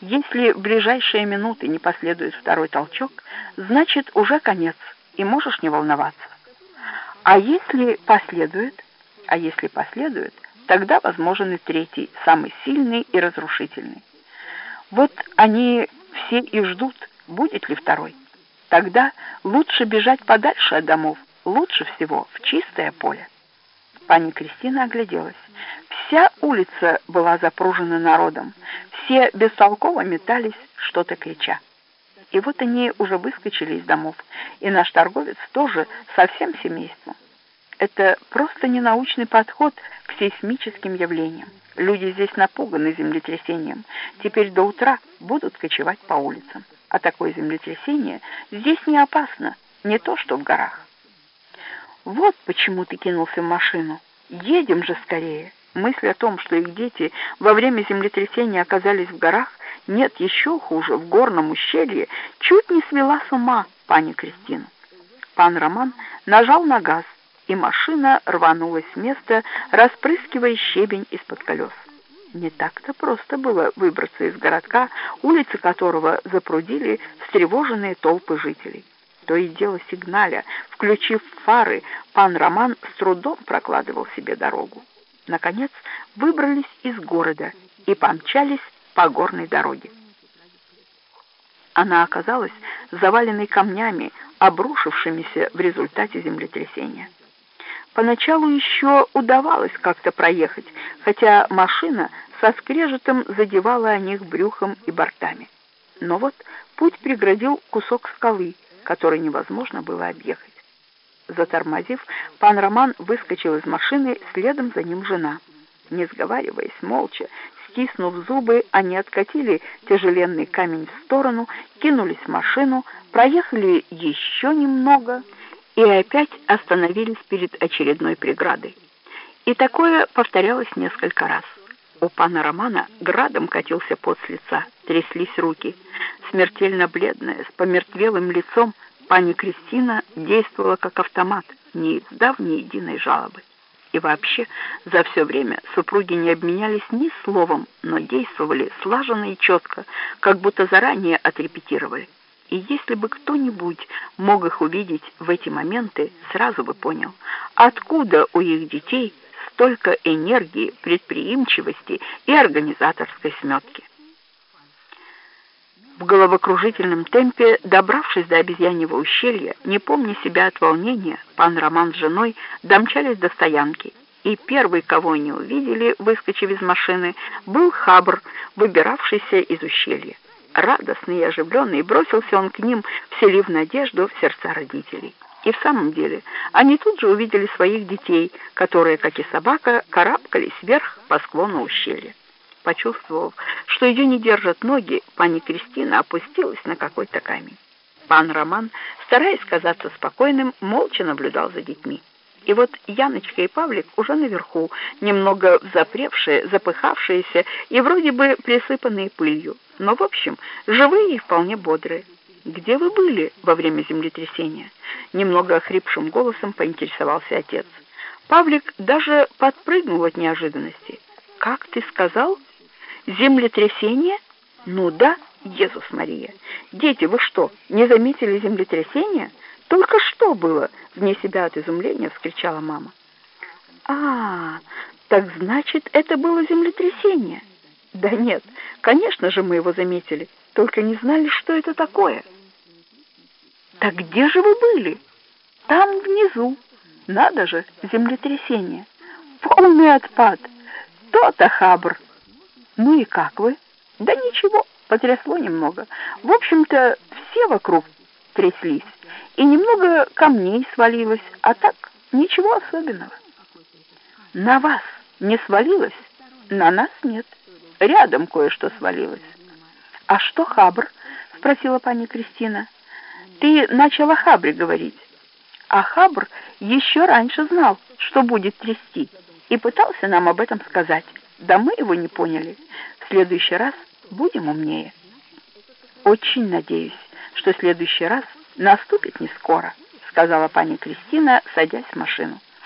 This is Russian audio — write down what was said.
Если в ближайшие минуты не последует второй толчок, значит уже конец, и можешь не волноваться. А если последует, а если последует, тогда возможен и третий, самый сильный и разрушительный. Вот они все и ждут, будет ли второй. Тогда лучше бежать подальше от домов, лучше всего в чистое поле. Пани Кристина огляделась. Вся улица была запружена народом. Все бестолково метались, что-то крича. И вот они уже выскочили из домов, и наш торговец тоже со всем семейством. Это просто ненаучный подход к сейсмическим явлениям. Люди здесь напуганы землетрясением. Теперь до утра будут кочевать по улицам. А такое землетрясение здесь не опасно, не то что в горах. Вот почему ты кинулся в машину. Едем же скорее. Мысль о том, что их дети во время землетрясения оказались в горах, нет, еще хуже, в горном ущелье, чуть не свела с ума пани Кристину. Пан Роман нажал на газ, и машина рванулась с места, распрыскивая щебень из-под колес. Не так-то просто было выбраться из городка, улицы которого запрудили встревоженные толпы жителей. То и дело сигналя, включив фары, пан Роман с трудом прокладывал себе дорогу. Наконец выбрались из города и помчались по горной дороге. Она оказалась заваленной камнями, обрушившимися в результате землетрясения. Поначалу еще удавалось как-то проехать, хотя машина со скрежетом задевала о них брюхом и бортами. Но вот путь преградил кусок скалы, который невозможно было объехать. Затормозив, пан Роман выскочил из машины, следом за ним жена. Не сговариваясь, молча, стиснув зубы, они откатили тяжеленный камень в сторону, кинулись в машину, проехали еще немного — и опять остановились перед очередной преградой. И такое повторялось несколько раз. У пана Романа градом катился пот с лица, тряслись руки. Смертельно бледная, с помертвелым лицом, пани Кристина действовала как автомат, не издав ни единой жалобы. И вообще, за все время супруги не обменялись ни словом, но действовали слаженно и четко, как будто заранее отрепетировали. И если бы кто-нибудь мог их увидеть в эти моменты, сразу бы понял, откуда у их детей столько энергии, предприимчивости и организаторской сметки. В головокружительном темпе, добравшись до обезьяньего ущелья, не помня себя от волнения, пан Роман с женой домчались до стоянки, и первый, кого они увидели, выскочив из машины, был Хабр, выбиравшийся из ущелья радостный и оживленный, бросился он к ним, вселив надежду в сердца родителей. И в самом деле они тут же увидели своих детей, которые, как и собака, карабкались вверх по склону ущелья. Почувствовав, что ее не держат ноги, пани Кристина опустилась на какой-то камень. Пан Роман, стараясь казаться спокойным, молча наблюдал за детьми. И вот Яночка и Павлик уже наверху, немного запревшие, запыхавшиеся и вроде бы присыпанные пылью, но, в общем, живые и вполне бодрые. «Где вы были во время землетрясения?» Немного охрипшим голосом поинтересовался отец. Павлик даже подпрыгнул от неожиданности. «Как ты сказал? Землетрясение? Ну да, Иисус Мария. Дети, вы что, не заметили землетрясения?» «Только что было?» — вне себя от изумления вскричала мама. «А, так значит, это было землетрясение?» «Да нет, конечно же мы его заметили, только не знали, что это такое». «Так где же вы были?» «Там внизу. Надо же, землетрясение. Полный отпад. То-то хабр». «Ну и как вы?» «Да ничего, потрясло немного. В общем-то, все вокруг тряслись, и немного камней свалилось, а так ничего особенного. На вас не свалилось? На нас нет. Рядом кое-что свалилось. А что Хабр? Спросила пани Кристина. Ты начала Хабре говорить. А Хабр еще раньше знал, что будет трясти, и пытался нам об этом сказать. Да мы его не поняли. В следующий раз будем умнее. Очень надеюсь, что следующий раз наступит не скоро, сказала пани Кристина, садясь в машину.